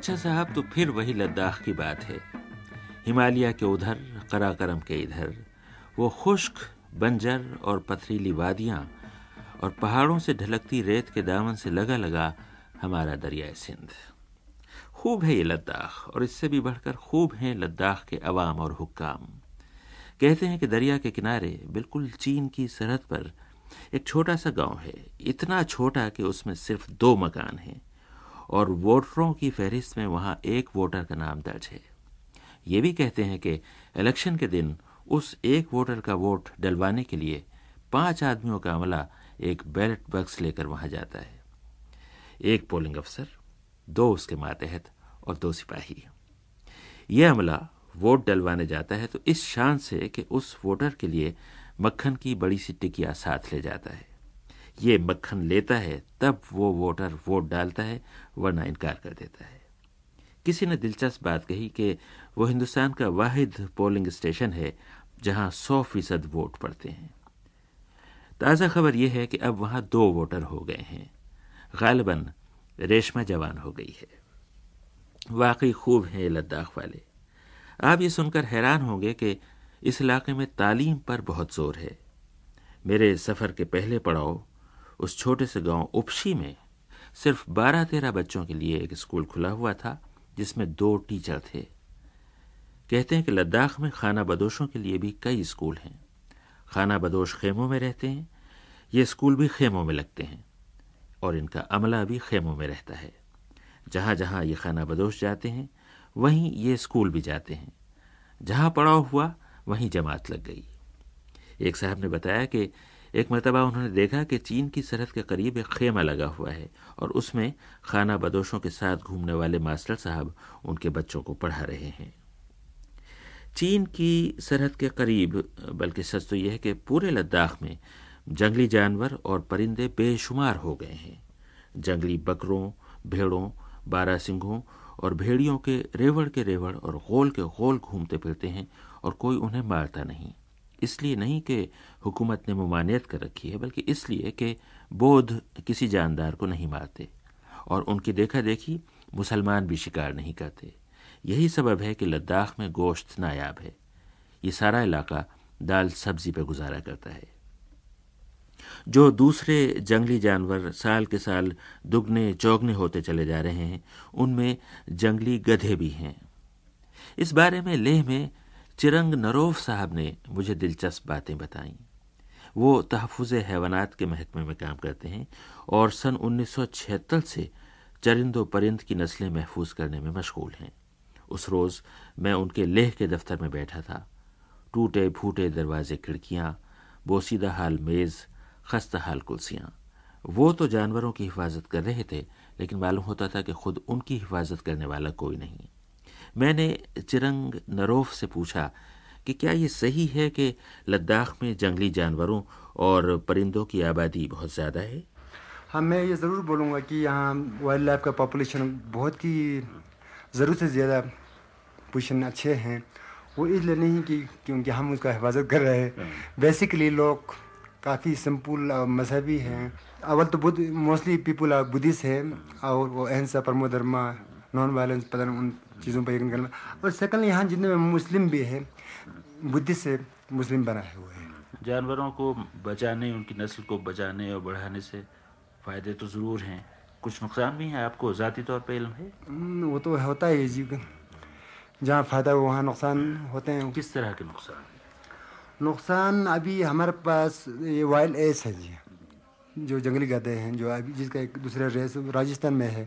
اچھا صاحب، تو پھر وہی لداخ کی بات ہے۔ ہمالیہ کے ادھر کرا کرم کے ادھر۔ وہ خشک، بنجر اور پتھریلی وادیاں اور پہاڑوں سے ڈھلکتی ریت کے دامن سے لگا لگا ہمارا دریائے سندھ۔ خوب ہے یہ لداخ، اور اس سے بھی بڑھ کر خوب ہیں لداخ کے عوام اور حکام۔ کہتے ہیں کہ دریا کے کنارے بالکل چین کی سرحد پر ایک چھوٹا سا گاؤں ہے۔ اتنا چھوٹا کہ اس میں صرف دو مکان ہیں۔ اور ووٹروں کی فہرست میں وہاں ایک ووٹر کا نام درج ہے۔ یہ بھی کہتے ہیں کہ الیکشن کے دن اس ایک ووٹر کا ووٹ ڈلوانے کے لیے پانچ آدمیوں کا عملہ ایک بیلٹ بکس لے کر وہاں جاتا ہے۔ ایک پولنگ افسر، دو اس کے ماتحت اور دو سپاہی۔ یہ عملہ ووٹ ڈلوانے جاتا ہے تو اس شان سے کہ اس ووٹر کے لیے مکھن کی بڑی سی ٹکیا ساتھ لے جاتا ہے۔ یہ مکھن لیتا ہے، تب وہ ووٹر ووٹ ڈالتا ہے، ورنہ انکار کر دیتا ہے۔ کسی نے دلچسپ بات کہی کہ وہ ہندوستان کا واحد پولنگ اسٹیشن ہے، جہاں سو فیصد ووٹ پڑتے ہیں۔ تازہ خبر یہ ہے کہ اب وہاں دو ووٹر ہو گئے ہیں۔ غالباً ریشما جوان ہو گئی ہے۔ واقعی خوب ہیں لداخ والے۔ آپ یہ سن کر حیران ہوں گے کہ اس علاقے میں تعلیم پر بہت زور ہے۔ میرے سفر کے پہلے پڑاؤ اس چھوٹے سے گاؤں اپشی میں صرف بارہ تیرہ بچوں کے لیے ایک اسکول کھلا ہوا تھا، جس میں دو ٹیچر تھے۔ کہتے ہیں کہ لداخ میں خانہ بدوشوں کے لیے بھی کئی اسکول ہیں۔ خانہ بدوش خیموں میں رہتے ہیں۔ یہ اسکول بھی خیموں میں لگتے ہیں اور ان کا عملہ بھی خیموں میں رہتا ہے۔ جہاں جہاں یہ خانہ بدوش جاتے ہیں، وہیں یہ اسکول بھی جاتے ہیں۔ جہاں پڑاؤ ہوا، وہیں جماعت لگ گئی۔ ایک صاحب نے بتایا کہ ایک مرتبہ انہوں نے دیکھا کہ چین کی سرحد کے قریب ایک خیمہ لگا ہوا ہے اور اس میں خانہ بدوشوں کے ساتھ گھومنے والے ماسٹر صاحب ان کے بچوں کو پڑھا رہے ہیں۔ چین کی سرحد کے قریب، بلکہ سچ تو یہ ہے کہ پورے لداخ میں جنگلی جانور اور پرندے بے شمار ہو گئے ہیں۔ جنگلی بکروں، بھیڑوں، بارہ سنگھوں اور بھیڑیوں کے ریوڑ کے ریوڑ اور غول کے غول گھومتے پھرتے ہیں اور کوئی انہیں مارتا نہیں۔ اس لیے نہیں کہ حکومت نے ممانعت کر رکھی ہے، بلکہ اس لیے کہ بودھ کسی جاندار کو نہیں مارتے اور ان کی دیکھا دیکھی مسلمان بھی شکار نہیں کرتے۔ یہی سبب ہے کہ لداخ میں گوشت نایاب ہے۔ یہ سارا علاقہ دال سبزی پہ گزارا کرتا ہے۔ جو دوسرے جنگلی جانور سال کے سال دگنے، چوگنے ہوتے چلے جا رہے ہیں، ان میں جنگلی گدھے بھی ہیں۔ اس بارے میں لیہ میں چرنگ نروف صاحب نے مجھے دلچسپ باتیں بتائیں۔ وہ تحفظ حیوانات کے محکمے میں کام کرتے ہیں اور سن انیس سو چھہتر سے چرند و پرند کی نسلیں محفوظ کرنے میں مشغول ہیں۔ اس روز میں ان کے لیہ کے دفتر میں بیٹھا تھا۔ ٹوٹے پھوٹے دروازے، کھڑکیاں، بوسیدہ حال میز، خستہ حال کلسیاں۔ وہ تو جانوروں کی حفاظت کر رہے تھے، لیکن معلوم ہوتا تھا کہ خود ان کی حفاظت کرنے والا کوئی نہیں۔ میں نے چرنگ نروف سے پوچھا کہ کیا یہ صحیح ہے کہ لداخ میں جنگلی جانوروں اور پرندوں کی آبادی بہت زیادہ ہے؟ ہاں میں یہ ضرور بولوں گا کہ یہاں وائلڈ لائف کا پاپولیشن بہت ہی ضرورت سے زیادہ پوزیشن اچھے ہیں۔ وہ اس لیے نہیں کہ کیونکہ ہم اس کا حفاظت کر رہے ہیں۔ بیسکلی ہاں۔ لوگ کافی سمپل مذہبی ہیں۔ اول تو بدھ موسٹلی پیپل بدھسٹ ہے اور وہ اہنسا پرمو دھرما نان وائلنس پتہ ان چیزوں پر یقین کرنا اور سیکنڈ یہاں جتنے میں مسلم بھی ہیں بدھسٹ سے مسلم بنائے ہوئے ہیں جانوروں کو بچانے ان کی نسل کو بچانے اور بڑھانے سے فائدے تو ضرور ہیں۔ کچھ نقصان بھی ہیں؟ آپ کو ذاتی طور پہ علم ہے؟ وہ تو ہوتا ہے جی۔ جہاں فائدہ وہاں نقصان ہوتے ہیں۔ کس طرح کے نقصان؟ نقصان ابھی ہمارے پاس یہ وائلڈ ایس ہے جی جو جنگلی گدے ہیں جو ابھی جس کا ایک دوسرا ریس راجستھان میں ہے۔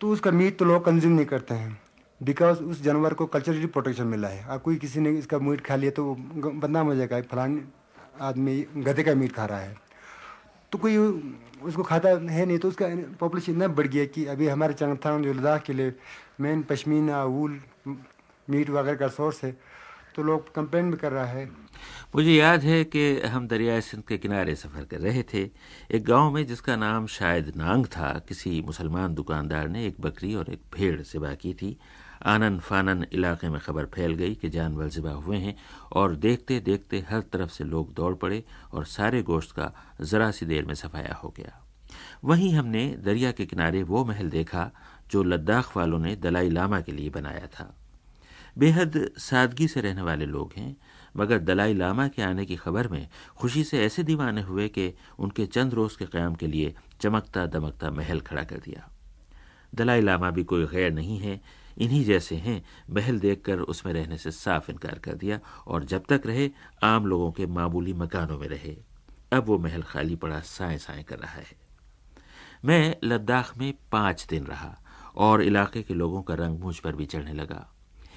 تو اس کا میٹ تو لوگ کنزیوم نہیں کرتے ہیں۔ بیکاز اس جانور کو کلچرلی پروٹیکشن ملا ہے۔ اور کوئی کسی نے اس کا میٹ کھا لیا تو وہ بدنام ہو جائے گا۔ فلان آدمی گدے کا میٹ کھا رہا ہے۔ تو کوئی اس کو کھاتا ہے نہیں تو اس کا پاپولیشن اتنا بڑھ گیا کہ ابھی ہمارے چنگتھان جو لداخ کے لیے مین پشمینہ وول میٹ وغیرہ کا سورس ہے۔ تو لوگ کمپلین بھی کر رہا ہے۔ مجھے یاد ہے کہ ہم دریائے سندھ کے کنارے سفر کر رہے تھے۔ ایک گاؤں میں جس کا نام شاید نانگ تھا، کسی مسلمان دکاندار نے ایک بکری اور ایک بھیڑ ذبح کی تھی۔ آنن فانن علاقے میں خبر پھیل گئی کہ جانور ذبح ہوئے ہیں اور دیکھتے دیکھتے ہر طرف سے لوگ دوڑ پڑے اور سارے گوشت کا ذرا سی دیر میں صفایا ہو گیا۔ وہیں ہم نے دریا کے کنارے وہ محل دیکھا جو لداخ والوں نے دلائی لاما کے لیے بنایا تھا۔ بے حد سادگی سے رہنے والے لوگ ہیں، مگر دلائی لاما کے آنے کی خبر میں خوشی سے ایسے دیوانے ہوئے کہ ان کے چند روز کے قیام کے لیے چمکتا دمکتا محل کھڑا کر دیا۔ دلائی لاما بھی کوئی غیر نہیں ہے، انہی جیسے ہیں، محل دیکھ کر اس میں رہنے سے صاف انکار کر دیا اور جب تک رہے عام لوگوں کے معمولی مکانوں میں رہے۔ اب وہ محل خالی پڑا سائیں سائیں کر رہا ہے۔ میں لداخ میں پانچ دن رہا اور علاقے کے لوگوں کا رنگ مجھ پر بھی چڑھنے لگا۔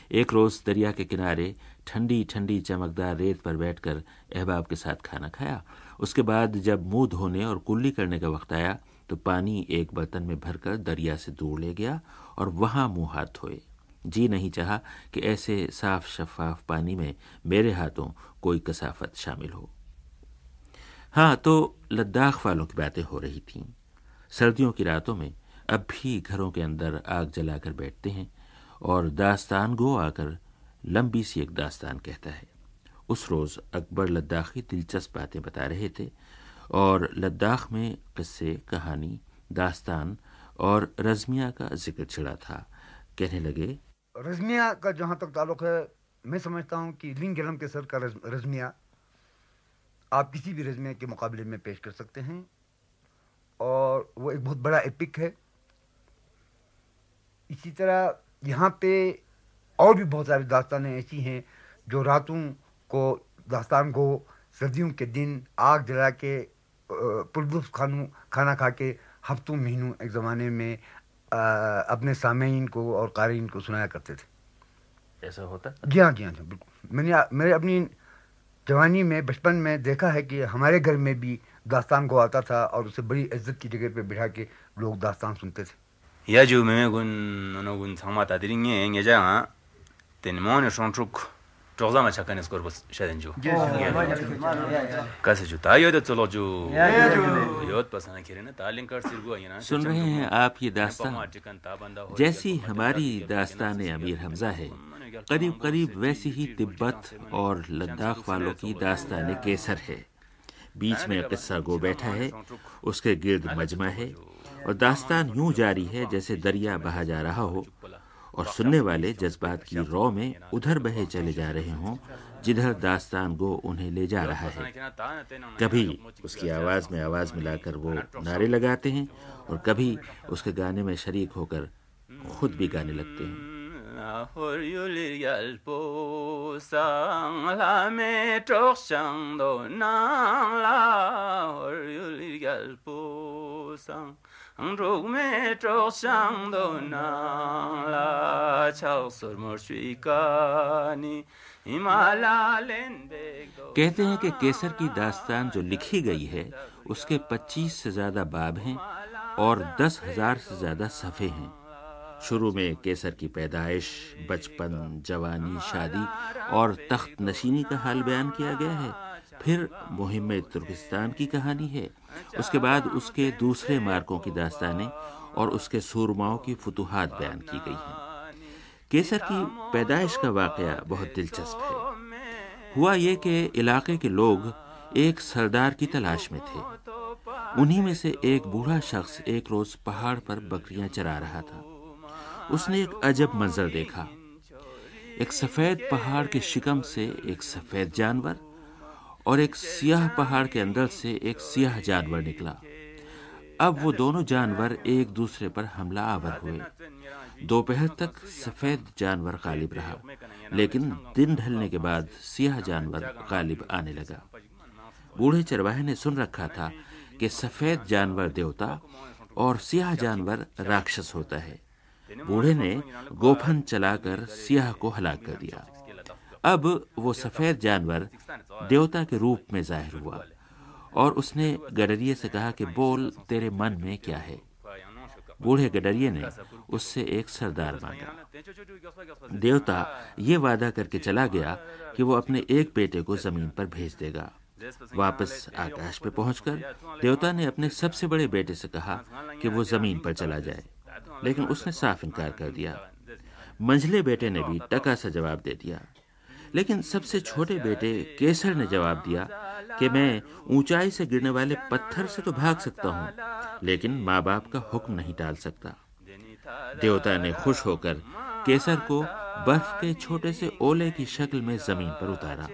ایک روز دریا کے کنارے ٹھنڈی ٹھنڈی چمکدار ریت پر بیٹھ کر احباب کے ساتھ کھانا کھایا۔ اس کے بعد جب منہ دھونے اور کلی کرنے کا وقت آیا تو پانی ایک برتن میں بھر کر دریا سے دور لے گیا اور وہاں منہ ہاتھ دھوئے۔ جی نہیں چاہا کہ ایسے صاف شفاف پانی میں میرے ہاتھوں کوئی کثافت شامل ہو۔ ہاں تو لداخ والوں کی باتیں ہو رہی تھیں۔ سردیوں کی راتوں میں اب بھی گھروں کے اندر آگ جلا کر بیٹھتے ہیں۔ اور داستان گو آ کر لمبی سی ایک داستان کہتا ہے۔ اس روز اکبر لداخی دلچسپ باتیں بتا رہے تھے اور لداخ میں قصے، کہانی، داستان اور رزمیہ کا ذکر چھڑا تھا۔ کہنے لگے، رزمیہ کا جہاں تک تعلق ہے، میں سمجھتا ہوں کہ لنگ علم کے سر کا رزمیہ، آپ کسی بھی رزمیہ کے مقابلے میں پیش کر سکتے ہیں۔ اور وہ ایک بہت بڑا ایپک ہے۔ اسی طرح یہاں پہ اور بھی بہت ساری داستانیں ایسی ہیں جو راتوں کو داستان کو سردیوں کے دن آگ جلا کے پرلطف خانوں کھانا کھا کے ہفتوں مہینوں ایک زمانے میں اپنے سامعین کو اور قارئین کو سنایا کرتے تھے۔ ایسا ہوتا جی ہاں جی ہاں جی بالکل۔ میں نے میرے اپنی جوانی میں بچپن میں دیکھا ہے کہ ہمارے گھر میں بھی داستان کو آتا تھا اور اسے بڑی عزت کی جگہ پہ بٹھا کے لوگ داستان سنتے تھے۔ یا جو میں گن نو گن تھما تا درین یہ یہ جا تن مون شون چوک چوزا ما چکن اس بس شدن جو کس جو تا یود ینا سن رہے ہیں آپ یہ داستان جیسی ہماری داستان امیر حمزہ ہے قریب قریب ویسی ہی تبت اور لداخ والوں کی داستان کیسر ہے بیچ میں قصہ گو بیٹھا ہے اس کے گرد مجمع ہے اور داستان یوں جاری ہے جیسے دریا بہا جا رہا ہو۔ اور سننے والے جذبات کی رو میں ادھر بہے چلے جا رہے ہوں، جدھر داستان گو انہیں لے جا رہا ہے۔ کبھی اس کی آواز میں آواز ملا کر وہ نعرے لگاتے ہیں اور کبھی اس کے گانے میں شریک ہو کر خود بھی گانے لگتے ہیں۔ کہتے ہیں کہ کیسر کی داستان جو لکھی گئی ہے اس کے پچیس سے زیادہ باب ہیں اور دس ہزار سے زیادہ صفحے ہیں شروع میں کیسر کی پیدائش بچپن جوانی شادی اور تخت نشینی کا حال بیان کیا گیا ہے پھر مہم ترکستان کی کہانی ہے۔ اس کے بعد اس کے دوسرے مارکوں کی داستانیں اور اس کے سورماؤں کی فتوحات بیان کی گئی ہیں۔ کیسر کی پیدائش کا واقعہ بہت دلچسپ ہے۔ ہوا یہ کہ علاقے کے لوگ ایک سردار کی تلاش میں تھے۔ انہی میں سے ایک بوڑھا شخص ایک روز پہاڑ پر بکریاں چرا رہا تھا۔ اس نے ایک عجب منظر دیکھا۔ ایک سفید پہاڑ کے شکم سے ایک سفید جانور اور ایک سیاہ پہاڑ کے اندر سے ایک سیاہ جانور نکلا۔ اب وہ دونوں جانور ایک دوسرے پر حملہ آور ہوئے۔ دوپہر تک سفید جانور غالب رہا، لیکن دن ڈھلنے کے بعد سیاہ جانور غالب آنے لگا۔ بوڑھے چرواہے نے سن رکھا تھا کہ سفید جانور دیوتا اور سیاہ جانور راکشس ہوتا ہے۔ بوڑھے نے گوپھن چلا کر سیاہ کو ہلاک کر دیا۔ اب وہ سفید جانور دیوتا کے روپ میں ظاہر ہوا اور اس نے گڈریے سے کہا کہ بول، تیرے من میں کیا ہے؟ بوڑھے گڈریے نے اس سے ایک سردار مانگا۔ دیوتا یہ وعدہ کر کے چلا گیا کہ وہ اپنے ایک بیٹے کو زمین پر بھیج دے گا۔ واپس آکاش پہ پہنچ کر دیوتا نے اپنے سب سے بڑے بیٹے سے کہا کہ وہ زمین پر چلا جائے، لیکن اس نے صاف انکار کر دیا۔ منجلے بیٹے نے بھی ٹکا سا جواب دے دیا۔ لیکن سب سے چھوٹے بیٹے کیسر نے جواب دیا کہ میں اونچائی سے گرنے والے پتھر سے تو بھاگ سکتا ہوں، لیکن ماں باپ کا حکم نہیں ٹال سکتا۔ دیوتا نے خوش ہو کر کیسر کو برف کے چھوٹے سے اولے کی شکل میں زمین پر اتارا۔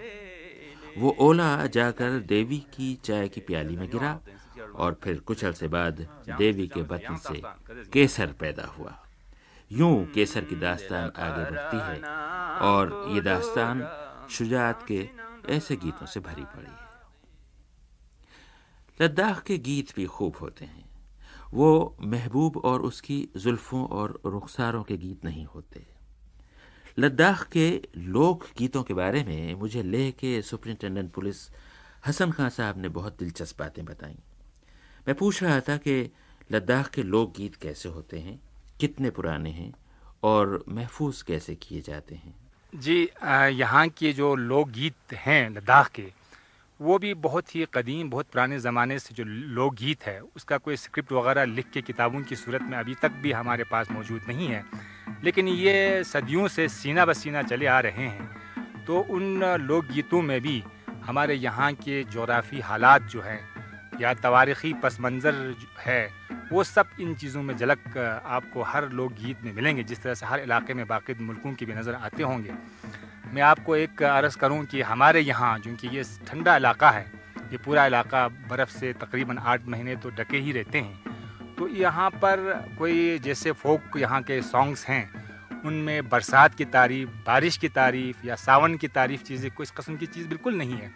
وہ اولا جا کر دیوی کی چائے کی پیالی میں گرا اور پھر کچھ عرصے بعد دیوی کے بطن سے کیسر پیدا ہوا۔ یوں کیسر کی داستان آگے بڑھتی ہے اور یہ داستان شجاعت کے ایسے گیتوں سے بھری پڑی ہے۔ لداخ کے گیت بھی خوب ہوتے ہیں۔ وہ محبوب اور اس کی زلفوں اور رخساروں کے گیت نہیں ہوتے۔ لداخ کے لوک گیتوں کے بارے میں مجھے لے کے سپرنٹینڈنٹ پولیس حسن خان صاحب نے بہت دلچسپ باتیں بتائیں۔ میں پوچھ رہا تھا کہ لداخ کے لوک گیت کیسے ہوتے ہیں؟ کتنے پرانے ہیں اور محفوظ کیسے کیے جاتے ہیں؟ جی یہاں کے جو لوک گیت ہیں لداخ کے، وہ بھی بہت ہی قدیم، بہت پرانے زمانے سے جو لوک گیت ہے، اس کا کوئی اسکرپٹ وغیرہ لکھ کے کتابوں کی صورت میں ابھی تک بھی ہمارے پاس موجود نہیں ہے۔ لیکن یہ صدیوں سے سینہ بسینہ چلے آ رہے ہیں۔ تو ان لوک گیتوں میں بھی ہمارے یہاں کے جغرافی حالات جو ہیں یا تواریخی پس منظر ہے وہ سب ان چیزوں میں جھلک آپ کو ہر لوک گیت میں ملیں گے، جس طرح سے ہر علاقے میں باقی ملکوں کے بھی نظر آتے ہوں گے۔ میں آپ کو ایک عرض کروں کہ ہمارے یہاں، چونکہ یہ ٹھنڈا علاقہ ہے، یہ پورا علاقہ برف سے تقریباً آٹھ مہینے تو ڈکے ہی رہتے ہیں۔ تو یہاں پر کوئی جیسے فوک یہاں کے سانگس ہیں، ان میں برسات کی تعریف، بارش کی تعریف یا ساون کی تعریف چیزیں کوئی اس قسم کی چیز بالکل نہیں ہے۔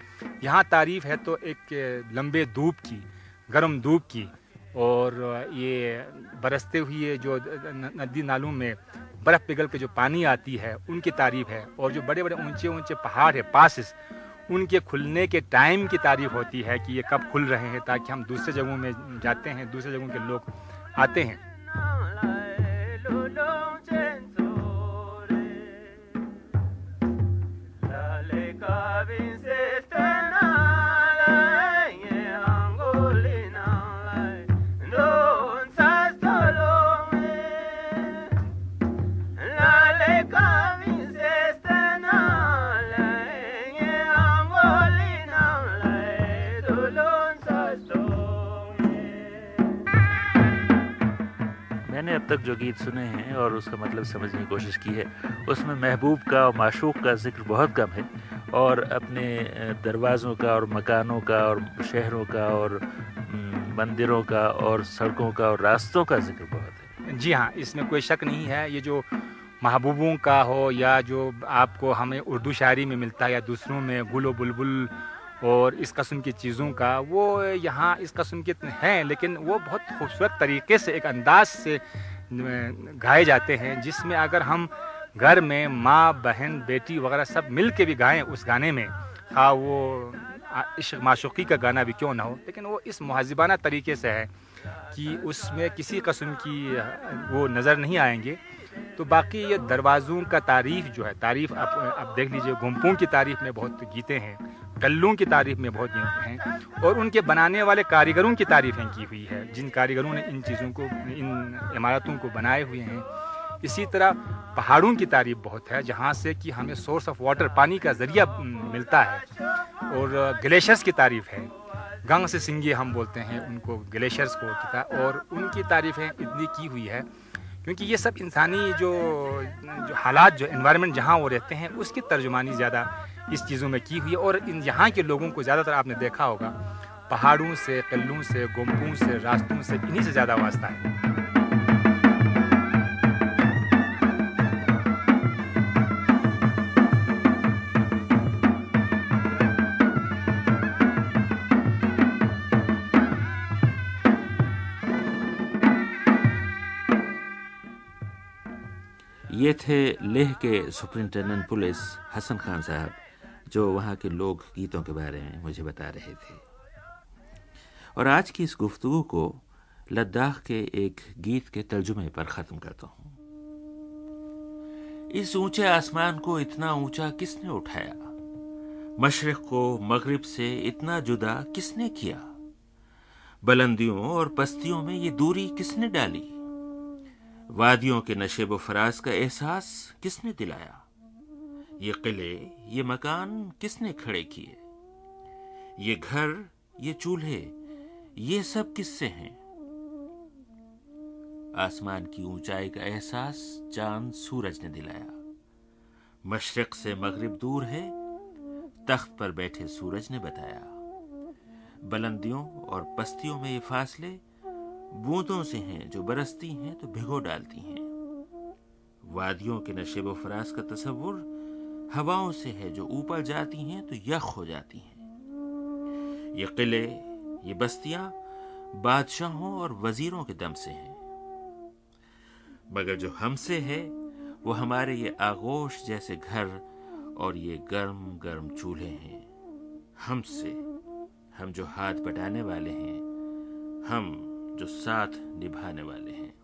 یہاں تعریف ہے تو ایک لمبے دھوپ کی، گرم دھوپ کی۔ اور یہ برستے ہوئے جو ندی نالوں میں برف پگھل کے جو پانی آتی ہے، ان کی تعریف ہے۔ اور جو بڑے بڑے اونچے اونچے پہاڑ ہے پاسز، ان کے کھلنے کے ٹائم کی تعریف ہوتی ہے کہ یہ کب کھل رہے ہیں تاکہ ہم دوسرے جگہوں میں جاتے ہیں، دوسرے جگہوں کے لوگ آتے ہیں۔ تک جو گیت سنے ہیں اور اس کا مطلب سمجھنے کی کوشش کی ہے، اس میں محبوب کا اور معشوق کا ذکر بہت کم ہے۔ اور اپنے دروازوں کا اور مکانوں کا اور شہروں کا اور مندروں کا اور سڑکوں کا اور راستوں کا ذکر بہت ہے۔ جی ہاں اس میں کوئی شک نہیں ہے، یہ جو محبوبوں کا ہو یا جو آپ کو ہمیں اردو شاعری میں ملتا ہے یا دوسروں میں گل و بلبل اور اس قسم کی چیزوں کا، وہ یہاں اس قسم کے ہیں، لیکن وہ بہت خوبصورت طریقے سے، ایک انداز سے گائے جاتے ہیں، جس میں اگر ہم گھر میں ماں، بہن، بیٹی وغیرہ سب مل کے بھی گائیں اس گانے میں ہاں وہ عشق معشوقی کا گانا بھی کیوں نہ ہو؟ لیکن وہ اس مہذبانہ طریقے سے ہے کہ اس میں کسی قسم کی وہ نظر نہیں آئیں گے۔ تو باقی یہ دروازوں کا تعریف جو ہے، تعریف اب اب دیکھ لیجیے گھمپوں کی تعریف میں بہت گیتے ہیں۔ کلوں کی تعریف میں بہت ہیں اور ان کے بنانے والے کاریگروں کی تعریفیں کی ہوئی ہے جن کاریگروں نے ان چیزوں کو، ان عمارتوں کو بنائے ہوئے ہیں۔ اسی طرح پہاڑوں کی تعریف بہت ہے، جہاں سے کہ ہمیں سورس آف واٹر پانی کا ذریعہ ملتا ہے۔ اور گلیشرس کی تعریف ہے۔ گنگ سے سنگی ہم بولتے ہیں، ان کو گلیشرس کو اور ان کی تعریفیں اتنی کی ہوئی ہے، کیونکہ یہ سب انسانی جو جو حالات، جو انوائرمنٹ جہاں وہ رہتے ہیں، اس کی ترجمانی زیادہ اس چیزوں میں کی ہوئی ہے اور ان یہاں کے لوگوں کو زیادہ تر آپ نے دیکھا ہوگا۔ پہاڑوں سے قلوں سے گمپوں سے، راستوں سے انہی سے زیادہ واسطہ ہے۔ یہ تھے لیہ کے سپرنٹینڈنٹ پولیس حسن خان صاحب۔ جو وہاں کے لوگ گیتوں کے بارے میں مجھے بتا رہے تھے۔ اور آج کی اس گفتگو کو لداخ کے ایک گیت کے ترجمے پر ختم کرتا ہوں۔ اس اونچے آسمان کو اتنا اونچا کس نے اٹھایا؟ مشرق کو مغرب سے اتنا جدا کس نے کیا؟ بلندیوں اور پستیوں میں یہ دوری کس نے ڈالی؟ وادیوں کے نشیب و فراز کا احساس کس نے دلایا؟ یہ قلعے، یہ مکان کس نے کھڑے کیے؟ یہ گھر، یہ چولہے، یہ سب کس سے ہیں؟ آسمان کی اونچائی کا احساس چاند سورج نے دلایا۔ مشرق سے مغرب دور ہے، تخت پر بیٹھے سورج نے بتایا۔ بلندیوں اور پستیوں میں یہ فاصلے بوندوں سے ہیں جو برستی ہیں تو بھگو ڈالتی ہیں۔ وادیوں کے نشیب و فراز کا تصور ہواوں سے ہے جو اوپر جاتی ہیں تو یخ ہو جاتی ہیں۔ یہ قلعے، یہ بستیاں بادشاہوں اور وزیروں کے دم سے ہیں۔ مگر جو ہم سے ہے، وہ ہمارے یہ آغوش جیسے گھر اور یہ گرم گرم چولہے ہیں۔ ہم سے، ہم جو ہاتھ بٹانے والے ہیں، ہم جو ساتھ نبھانے والے ہیں۔